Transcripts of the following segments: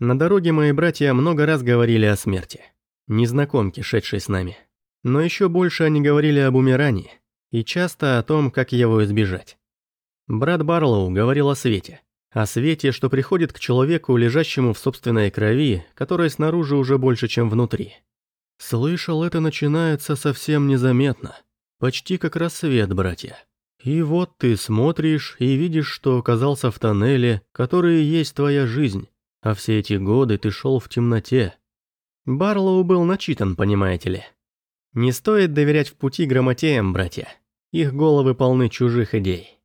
На дороге мои братья много раз говорили о смерти. Незнакомки, шедшей с нами. Но еще больше они говорили об умирании. И часто о том, как его избежать. Брат Барлоу говорил о свете. О свете, что приходит к человеку, лежащему в собственной крови, которая снаружи уже больше, чем внутри. Слышал, это начинается совсем незаметно. Почти как рассвет, братья. И вот ты смотришь и видишь, что оказался в тоннеле, который и есть твоя жизнь, а все эти годы ты шел в темноте. Барлоу был начитан, понимаете ли. Не стоит доверять в пути грамотеям, братья. Их головы полны чужих идей.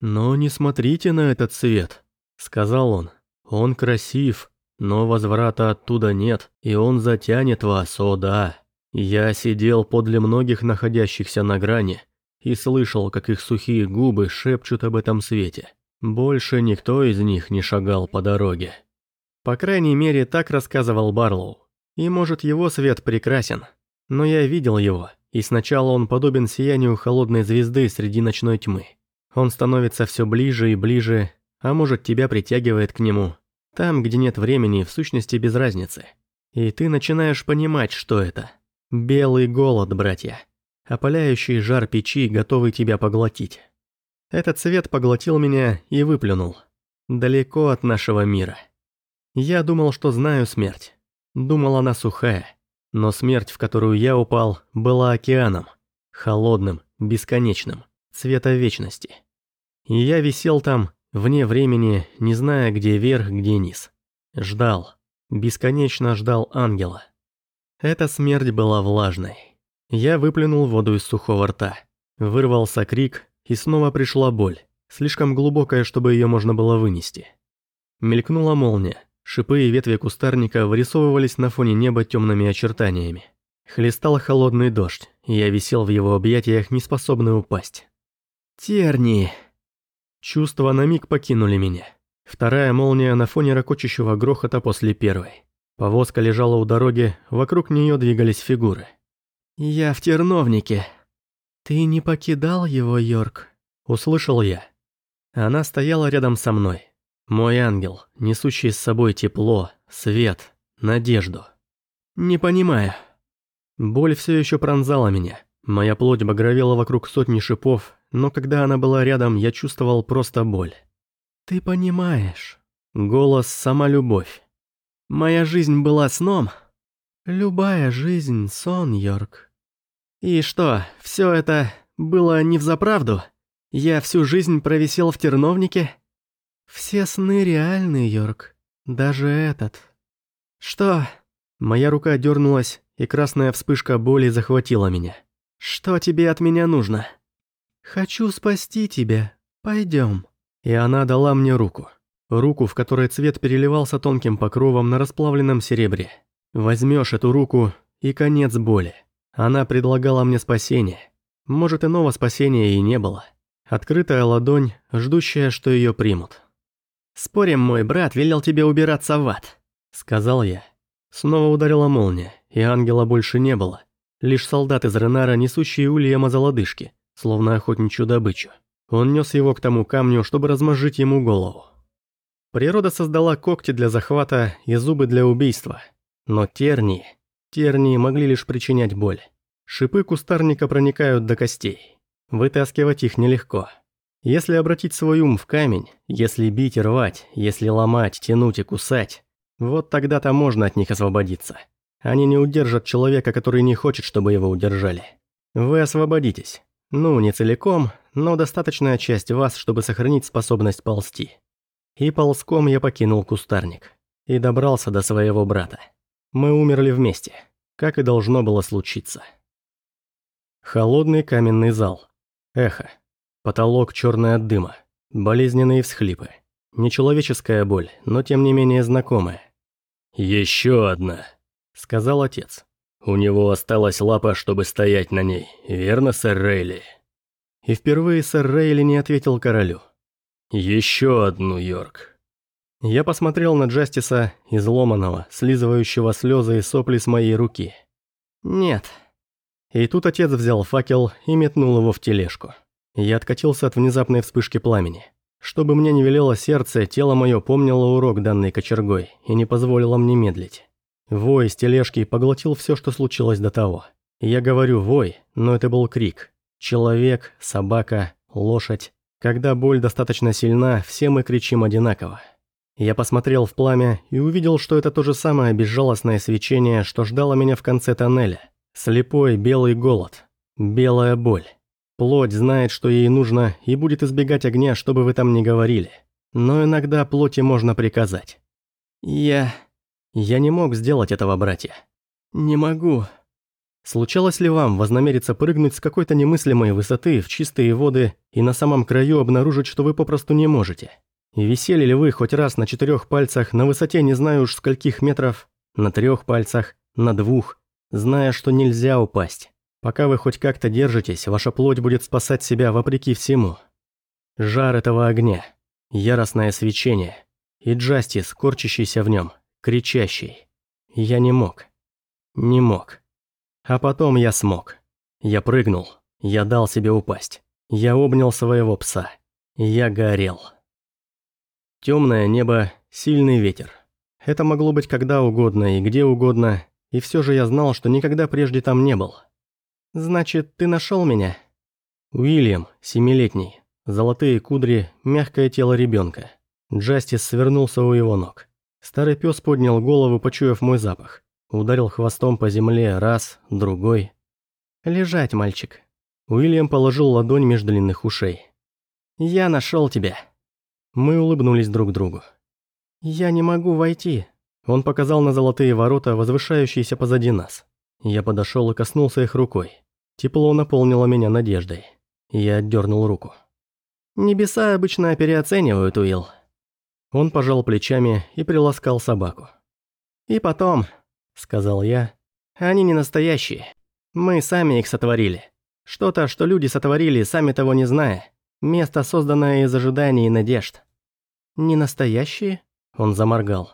«Но не смотрите на этот свет», — сказал он. «Он красив, но возврата оттуда нет, и он затянет вас, о да. Я сидел подле многих находящихся на грани и слышал, как их сухие губы шепчут об этом свете. Больше никто из них не шагал по дороге». По крайней мере, так рассказывал Барлоу. И может его свет прекрасен. Но я видел его, и сначала он подобен сиянию холодной звезды среди ночной тьмы. Он становится все ближе и ближе, а может тебя притягивает к нему. Там, где нет времени, в сущности без разницы. И ты начинаешь понимать, что это. Белый голод, братья. Опаляющий жар печи, готовый тебя поглотить. Этот свет поглотил меня и выплюнул. Далеко от нашего мира. Я думал, что знаю смерть. Думал, она сухая. Но смерть, в которую я упал, была океаном. Холодным, бесконечным цвета вечности. И я висел там, вне времени, не зная, где верх, где низ. Ждал, бесконечно ждал ангела. Эта смерть была влажной. Я выплюнул воду из сухого рта. Вырвался крик, и снова пришла боль, слишком глубокая, чтобы ее можно было вынести. Мелькнула молния, шипы и ветви кустарника вырисовывались на фоне неба темными очертаниями. Хлестал холодный дождь, и я висел в его объятиях, не способный упасть. Терни. Чувства на миг покинули меня. Вторая молния на фоне ракочущего грохота после первой. Повозка лежала у дороги, вокруг нее двигались фигуры. «Я в терновнике». «Ты не покидал его, Йорк?» Услышал я. Она стояла рядом со мной. Мой ангел, несущий с собой тепло, свет, надежду. «Не понимаю». Боль все еще пронзала меня. Моя плоть багровела вокруг сотни шипов, но когда она была рядом, я чувствовал просто боль. «Ты понимаешь». Голос «Сама любовь». «Моя жизнь была сном». «Любая жизнь — сон, Йорк». «И что, все это было не взаправду? Я всю жизнь провисел в терновнике?» «Все сны реальны, Йорк. Даже этот». «Что?» Моя рука дернулась, и красная вспышка боли захватила меня. «Что тебе от меня нужно?» «Хочу спасти тебя. Пойдем». И она дала мне руку. Руку, в которой цвет переливался тонким покровом на расплавленном серебре. Возьмешь эту руку, и конец боли. Она предлагала мне спасение. Может, иного спасения и не было. Открытая ладонь, ждущая, что ее примут. «Спорим, мой брат велел тебе убираться в ад», — сказал я. Снова ударила молния, и ангела больше не было. Лишь солдат из Ренара, несущие Ульяма за лодыжки, словно охотничью добычу. Он нес его к тому камню, чтобы размозжить ему голову. Природа создала когти для захвата и зубы для убийства. Но тернии... Тернии могли лишь причинять боль. Шипы кустарника проникают до костей. Вытаскивать их нелегко. Если обратить свой ум в камень, если бить и рвать, если ломать, тянуть и кусать, вот тогда-то можно от них освободиться. Они не удержат человека, который не хочет, чтобы его удержали. Вы освободитесь. Ну, не целиком, но достаточная часть вас, чтобы сохранить способность ползти. И ползком я покинул кустарник. И добрался до своего брата. Мы умерли вместе, как и должно было случиться. Холодный каменный зал. Эхо. Потолок черный от дыма. Болезненные всхлипы. Нечеловеческая боль, но тем не менее знакомая. «Еще одна», — сказал отец. У него осталась лапа, чтобы стоять на ней, верно, сэр Рейли? И впервые сэр Рейли не ответил королю. Еще одну, Йорк. Я посмотрел на Джастиса, изломанного, слизывающего слезы и сопли с моей руки. Нет. И тут отец взял факел и метнул его в тележку. Я откатился от внезапной вспышки пламени. Чтобы мне не велело сердце, тело мое помнило урок, данный кочергой, и не позволило мне медлить. Вой с тележки поглотил все, что случилось до того. Я говорю «вой», но это был крик. Человек, собака, лошадь. Когда боль достаточно сильна, все мы кричим одинаково. Я посмотрел в пламя и увидел, что это то же самое безжалостное свечение, что ждало меня в конце тоннеля. Слепой белый голод. Белая боль. Плоть знает, что ей нужно, и будет избегать огня, что бы вы там ни говорили. Но иногда плоти можно приказать. Я... Я не мог сделать этого, братья. Не могу. Случалось ли вам вознамериться прыгнуть с какой-то немыслимой высоты в чистые воды и на самом краю обнаружить, что вы попросту не можете? И висели ли вы хоть раз на четырех пальцах на высоте не знаю уж скольких метров, на трех пальцах, на двух, зная, что нельзя упасть? Пока вы хоть как-то держитесь, ваша плоть будет спасать себя вопреки всему. Жар этого огня, яростное свечение и Джастис, корчащийся в нем, кричащий. Я не мог. Не мог. А потом я смог. Я прыгнул. Я дал себе упасть. Я обнял своего пса. Я горел. Темное небо, сильный ветер. Это могло быть когда угодно и где угодно, и все же я знал, что никогда прежде там не был. «Значит, ты нашел меня?» Уильям, семилетний, золотые кудри, мягкое тело ребенка. Джастис свернулся у его ног. Старый пес поднял голову, почуяв мой запах. Ударил хвостом по земле раз, другой. «Лежать, мальчик». Уильям положил ладонь между длинных ушей. «Я нашел тебя». Мы улыбнулись друг другу. «Я не могу войти». Он показал на золотые ворота, возвышающиеся позади нас. Я подошел и коснулся их рукой. Тепло наполнило меня надеждой. Я отдернул руку. «Небеса обычно переоценивают, Уилл». Он пожал плечами и приласкал собаку. «И потом», — сказал я, — «они не настоящие. Мы сами их сотворили. Что-то, что люди сотворили, сами того не зная. Место, созданное из ожиданий и надежд». «Не настоящие?» — он заморгал.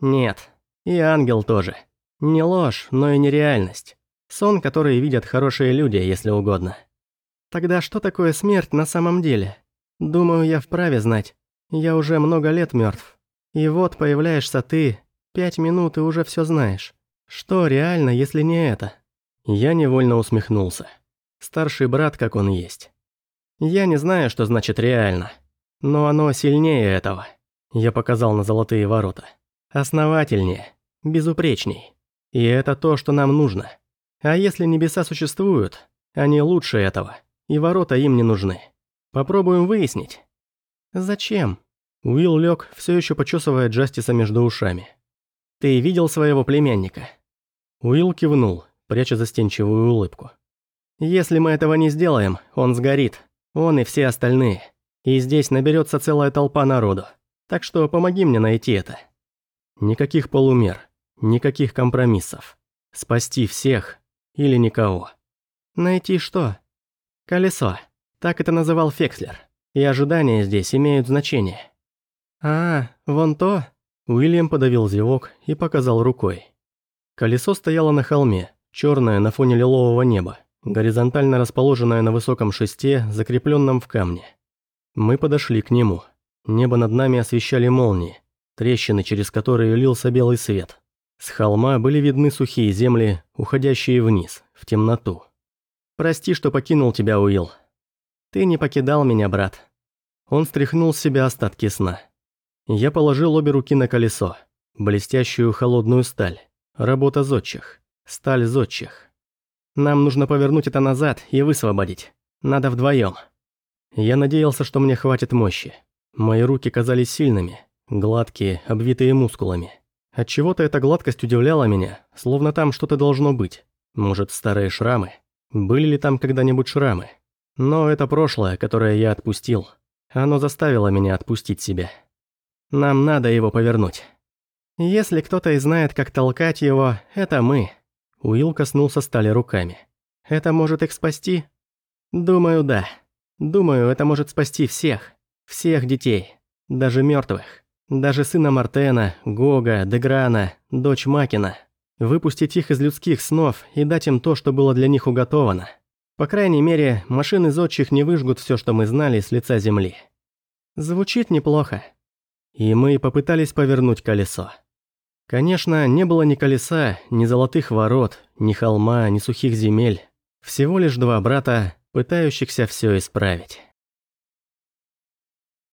«Нет, и ангел тоже». Не ложь, но и нереальность. Сон, который видят хорошие люди, если угодно. Тогда что такое смерть на самом деле? Думаю, я вправе знать. Я уже много лет мертв. И вот появляешься ты, пять минут и уже все знаешь. Что реально, если не это? Я невольно усмехнулся. Старший брат, как он есть. Я не знаю, что значит реально. Но оно сильнее этого. Я показал на золотые ворота. Основательнее, безупречней. И это то, что нам нужно. А если небеса существуют, они лучше этого, и ворота им не нужны. Попробуем выяснить. Зачем? Уилл лег, все еще почесывая Джастиса между ушами. Ты видел своего племянника? Уилл кивнул, пряча застенчивую улыбку. Если мы этого не сделаем, он сгорит. Он и все остальные. И здесь наберется целая толпа народу. Так что помоги мне найти это. Никаких полумер. Никаких компромиссов. Спасти всех или никого. Найти что? Колесо. Так это называл Фекслер. И ожидания здесь имеют значение. А, вон то. Уильям подавил зевок и показал рукой. Колесо стояло на холме, черное на фоне лилового неба, горизонтально расположенное на высоком шесте, закрепленном в камне. Мы подошли к нему. Небо над нами освещали молнии, трещины, через которые лился белый свет. С холма были видны сухие земли, уходящие вниз, в темноту. «Прости, что покинул тебя, Уилл. Ты не покидал меня, брат». Он стряхнул с себя остатки сна. Я положил обе руки на колесо. Блестящую холодную сталь. Работа зодчих. Сталь зодчих. Нам нужно повернуть это назад и высвободить. Надо вдвоем. Я надеялся, что мне хватит мощи. Мои руки казались сильными, гладкие, обвитые мускулами. Отчего-то эта гладкость удивляла меня, словно там что-то должно быть. Может, старые шрамы? Были ли там когда-нибудь шрамы? Но это прошлое, которое я отпустил. Оно заставило меня отпустить себя. Нам надо его повернуть. Если кто-то и знает, как толкать его, это мы. Уилл коснулся стали руками. Это может их спасти? Думаю, да. Думаю, это может спасти всех. Всех детей. Даже мертвых. Даже сына Мартена, Гога, Деграна, дочь Макина. Выпустить их из людских снов и дать им то, что было для них уготовано. По крайней мере, машины зодчих не выжгут все, что мы знали, с лица земли. Звучит неплохо. И мы попытались повернуть колесо. Конечно, не было ни колеса, ни золотых ворот, ни холма, ни сухих земель. Всего лишь два брата, пытающихся все исправить.